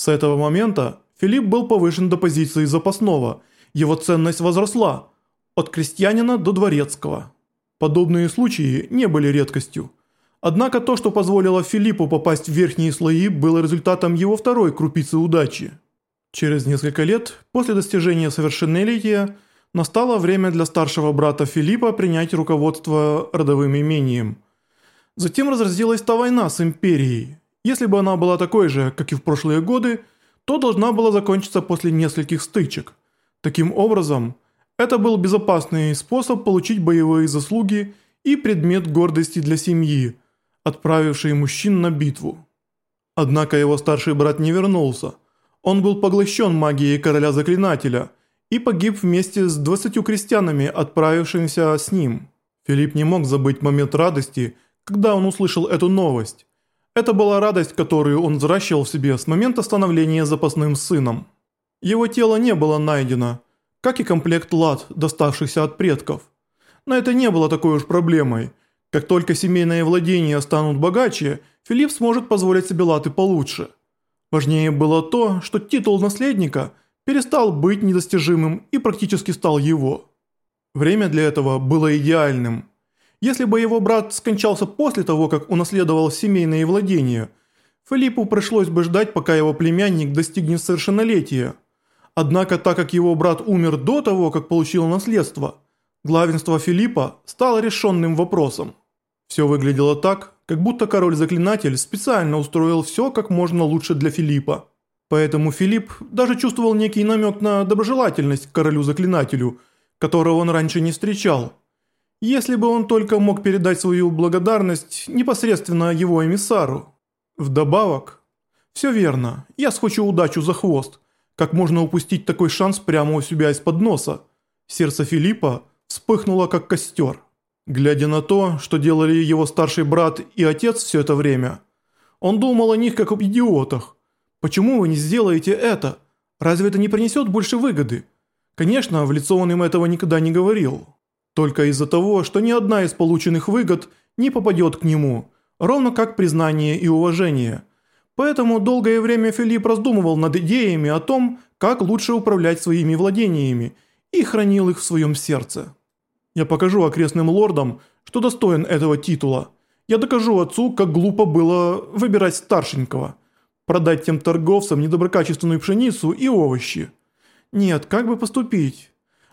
С этого момента Филипп был повышен до позиции запасного, его ценность возросла от крестьянина до дворецкого. Подобные случаи не были редкостью. Однако то, что позволило Филиппу попасть в верхние слои, было результатом его второй крупицы удачи. Через несколько лет после достижения совершеннолетия настало время для старшего брата Филиппа принять руководство родовым имением. Затем разразилась та война с империей. Если бы она была такой же, как и в прошлые годы, то должна была закончиться после нескольких стычек. Таким образом, это был безопасный способ получить боевые заслуги и предмет гордости для семьи, отправивший мужчин на битву. Однако его старший брат не вернулся. Он был поглощен магией короля заклинателя и погиб вместе с двадцатью крестьянами, отправившимися с ним. Филипп не мог забыть момент радости, когда он услышал эту новость. Это была радость, которую он взращивал в себе с момента становления запасным сыном. Его тело не было найдено, как и комплект лад, доставшихся от предков. Но это не было такой уж проблемой. Как только семейные владения станут богаче, Филипп сможет позволить себе латы получше. Важнее было то, что титул наследника перестал быть недостижимым и практически стал его. Время для этого было идеальным. Если бы его брат скончался после того, как унаследовал семейные владения, Филиппу пришлось бы ждать, пока его племянник достигнет совершеннолетия. Однако, так как его брат умер до того, как получил наследство, главенство Филиппа стало решенным вопросом. Все выглядело так, как будто король-заклинатель специально устроил все как можно лучше для Филиппа. Поэтому Филипп даже чувствовал некий намек на доброжелательность к королю-заклинателю, которого он раньше не встречал. Если бы он только мог передать свою благодарность непосредственно его эмиссару. Вдобавок, все верно, я схочу удачу за хвост. Как можно упустить такой шанс прямо у себя из-под носа? Сердце Филиппа вспыхнуло как костер. Глядя на то, что делали его старший брат и отец все это время, он думал о них как об идиотах. Почему вы не сделаете это? Разве это не принесет больше выгоды? Конечно, в лицо он им этого никогда не говорил. Только из-за того, что ни одна из полученных выгод не попадет к нему, ровно как признание и уважение. Поэтому долгое время Филипп раздумывал над идеями о том, как лучше управлять своими владениями, и хранил их в своем сердце. Я покажу окрестным лордам, что достоин этого титула. Я докажу отцу, как глупо было выбирать старшенького. Продать тем торговцам недоброкачественную пшеницу и овощи. Нет, как бы поступить?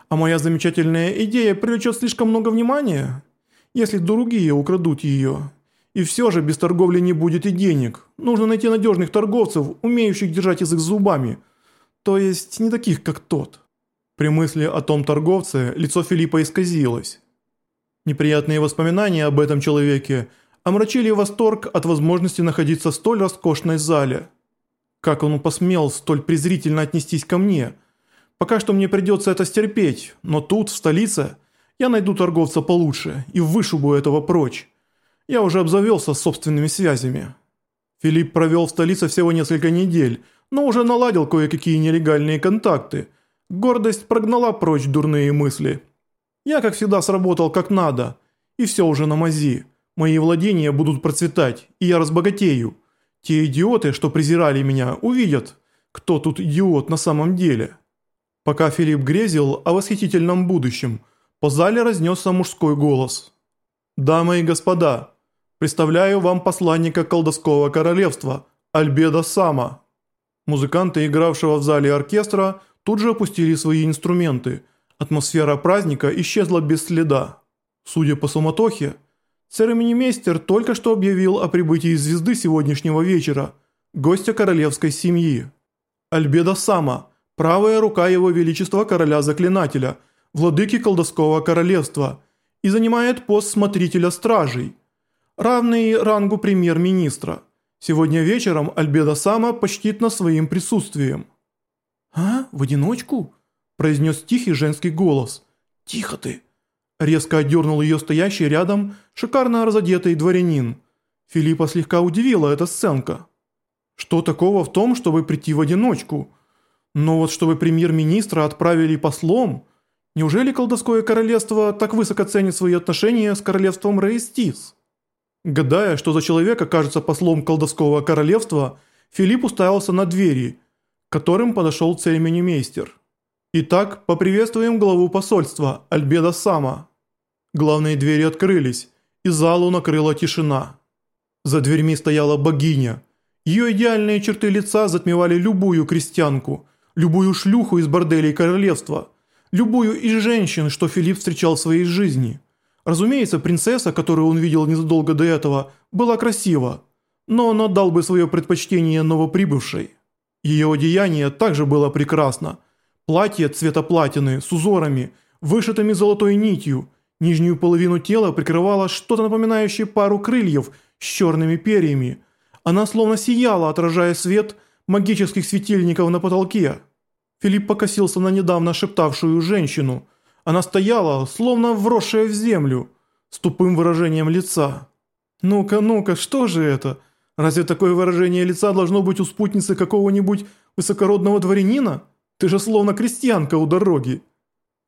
А моя замечательная идея привлечет слишком много внимания, если другие украдут ее. И все же без торговли не будет и денег. Нужно найти надежных торговцев, умеющих держать язык зубами. То есть не таких, как тот. При мысли о том торговце лицо Филиппа исказилось. Неприятные воспоминания об этом человеке омрачили восторг от возможности находиться в столь роскошной зале. Как он посмел столь презрительно отнестись ко мне – Пока что мне придется это стерпеть, но тут, в столице, я найду торговца получше и вышибу этого прочь. Я уже обзавелся собственными связями. Филипп провел в столице всего несколько недель, но уже наладил кое-какие нелегальные контакты. Гордость прогнала прочь дурные мысли. Я, как всегда, сработал как надо, и все уже на мази. Мои владения будут процветать, и я разбогатею. Те идиоты, что презирали меня, увидят, кто тут идиот на самом деле». Пока Филипп грезил о восхитительном будущем, по зале разнесся мужской голос. «Дамы и господа, представляю вам посланника колдовского королевства, Альбеда Сама». Музыканты, игравшего в зале оркестра, тут же опустили свои инструменты. Атмосфера праздника исчезла без следа. Судя по суматохе, церемонимейстер только что объявил о прибытии звезды сегодняшнего вечера, гостя королевской семьи. Альбеда Сама – правая рука его величества короля-заклинателя, владыки колдовского королевства, и занимает пост смотрителя стражей, равный рангу премьер-министра. Сегодня вечером Альбеда Сама почтит нас своим присутствием». «А, в одиночку?» – произнес тихий женский голос. «Тихо ты!» – резко отдернул ее стоящий рядом шикарно разодетый дворянин. Филиппа слегка удивила эта сценка. «Что такого в том, чтобы прийти в одиночку?» Но вот чтобы премьер-министра отправили послом... Неужели колдовское королевство так высоко ценит свои отношения с королевством Рейстис? Гадая, что за человек окажется послом колдовского королевства, Филипп уставился на двери, к которым подошел церемонимейстер. «Итак, поприветствуем главу посольства, Альбеда Сама». Главные двери открылись, и залу накрыла тишина. За дверьми стояла богиня. Ее идеальные черты лица затмевали любую крестьянку, любую шлюху из борделей королевства, любую из женщин, что Филипп встречал в своей жизни. Разумеется, принцесса, которую он видел незадолго до этого, была красива, но он отдал бы свое предпочтение новоприбывшей. Ее одеяние также было прекрасно. Платье цвета платины с узорами, вышитыми золотой нитью, нижнюю половину тела прикрывало что-то напоминающее пару крыльев с черными перьями. Она словно сияла, отражая свет магических светильников на потолке. Филипп покосился на недавно шептавшую женщину. Она стояла, словно вросшая в землю, с тупым выражением лица. «Ну-ка, ну-ка, что же это? Разве такое выражение лица должно быть у спутницы какого-нибудь высокородного дворянина? Ты же словно крестьянка у дороги».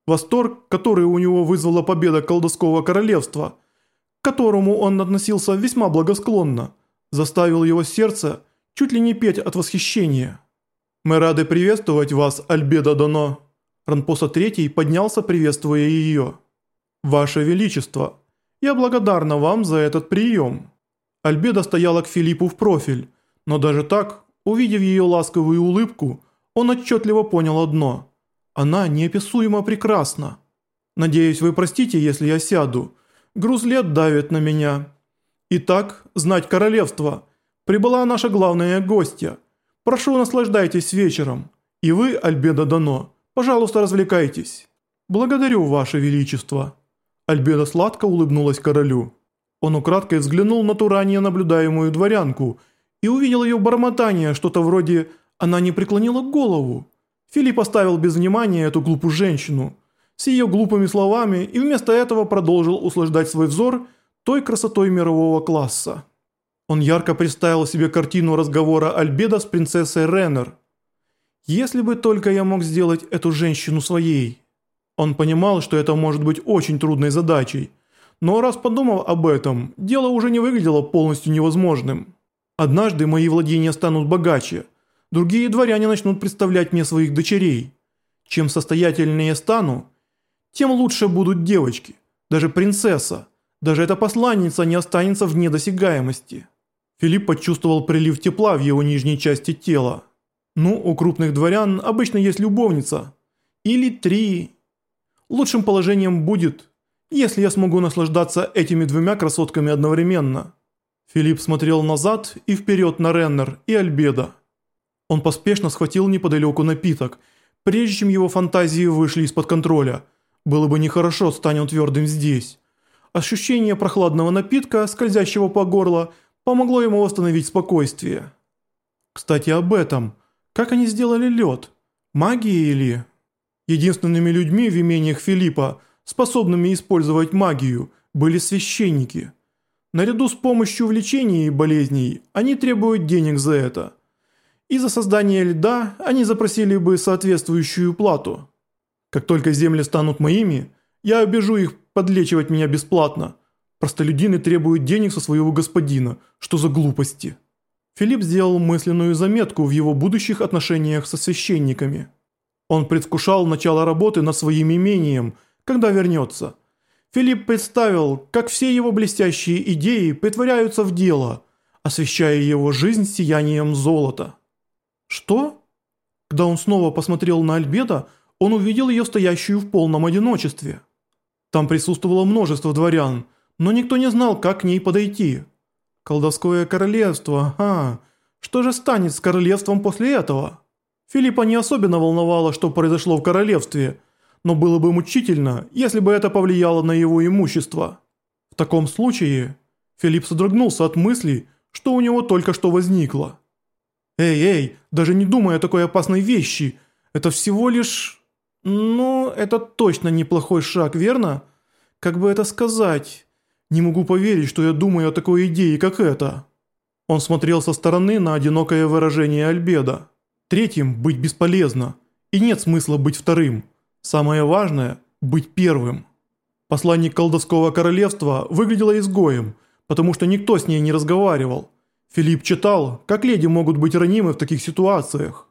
Восторг, который у него вызвала победа колдовского королевства, к которому он относился весьма благосклонно, заставил его сердце чуть ли не петь от восхищения. «Мы рады приветствовать вас, Альбеда Доно». Ранпоса III поднялся, приветствуя ее. «Ваше Величество, я благодарна вам за этот прием». Альбеда стояла к Филиппу в профиль, но даже так, увидев ее ласковую улыбку, он отчетливо понял одно. Она неописуемо прекрасна. Надеюсь, вы простите, если я сяду. Груз лет давит на меня. Итак, знать королевство. Прибыла наша главная гостья – Прошу, наслаждайтесь вечером. И вы, Альбеда Дано, пожалуйста, развлекайтесь. Благодарю, Ваше Величество». Альбеда сладко улыбнулась королю. Он украдкой взглянул на ту ранее наблюдаемую дворянку и увидел ее бормотание, что-то вроде «она не преклонила голову». Филипп оставил без внимания эту глупую женщину с ее глупыми словами и вместо этого продолжил услаждать свой взор той красотой мирового класса. Он ярко представил себе картину разговора Альбеда с принцессой Реннер. «Если бы только я мог сделать эту женщину своей». Он понимал, что это может быть очень трудной задачей, но раз подумав об этом, дело уже не выглядело полностью невозможным. Однажды мои владения станут богаче, другие дворяне начнут представлять мне своих дочерей. Чем состоятельнее стану, тем лучше будут девочки, даже принцесса, даже эта посланница не останется вне досягаемости. Филипп почувствовал прилив тепла в его нижней части тела. Ну, у крупных дворян обычно есть любовница. Или три. Лучшим положением будет, если я смогу наслаждаться этими двумя красотками одновременно. Филипп смотрел назад и вперед на Реннер и Альбеда. Он поспешно схватил неподалеку напиток, прежде чем его фантазии вышли из-под контроля. Было бы нехорошо, стань он твердым здесь. Ощущение прохладного напитка, скользящего по горлу, помогло ему восстановить спокойствие. Кстати, об этом. Как они сделали лед? Магией или... Единственными людьми в имениях Филиппа, способными использовать магию, были священники. Наряду с помощью влечений и болезней, они требуют денег за это. И за создание льда они запросили бы соответствующую плату. Как только земли станут моими, я обижу их подлечивать меня бесплатно. Простолюдины требуют денег со своего господина. Что за глупости? Филипп сделал мысленную заметку в его будущих отношениях со священниками. Он предвкушал начало работы над своим имением, когда вернется. Филипп представил, как все его блестящие идеи притворяются в дело, освещая его жизнь сиянием золота. Что? Когда он снова посмотрел на Альбеда, он увидел ее стоящую в полном одиночестве. Там присутствовало множество дворян – но никто не знал, как к ней подойти. Колдовское королевство, а что же станет с королевством после этого? Филиппа не особенно волновало, что произошло в королевстве, но было бы мучительно, если бы это повлияло на его имущество. В таком случае Филипп содрогнулся от мысли, что у него только что возникло. «Эй, эй, даже не думай о такой опасной вещи, это всего лишь...» «Ну, это точно неплохой шаг, верно? Как бы это сказать...» Не могу поверить, что я думаю о такой идее, как эта». Он смотрел со стороны на одинокое выражение Альбеда. Третьим быть бесполезно, и нет смысла быть вторым. Самое важное – быть первым. Посланник колдовского королевства выглядела изгоем, потому что никто с ней не разговаривал. Филипп читал, как леди могут быть ранимы в таких ситуациях.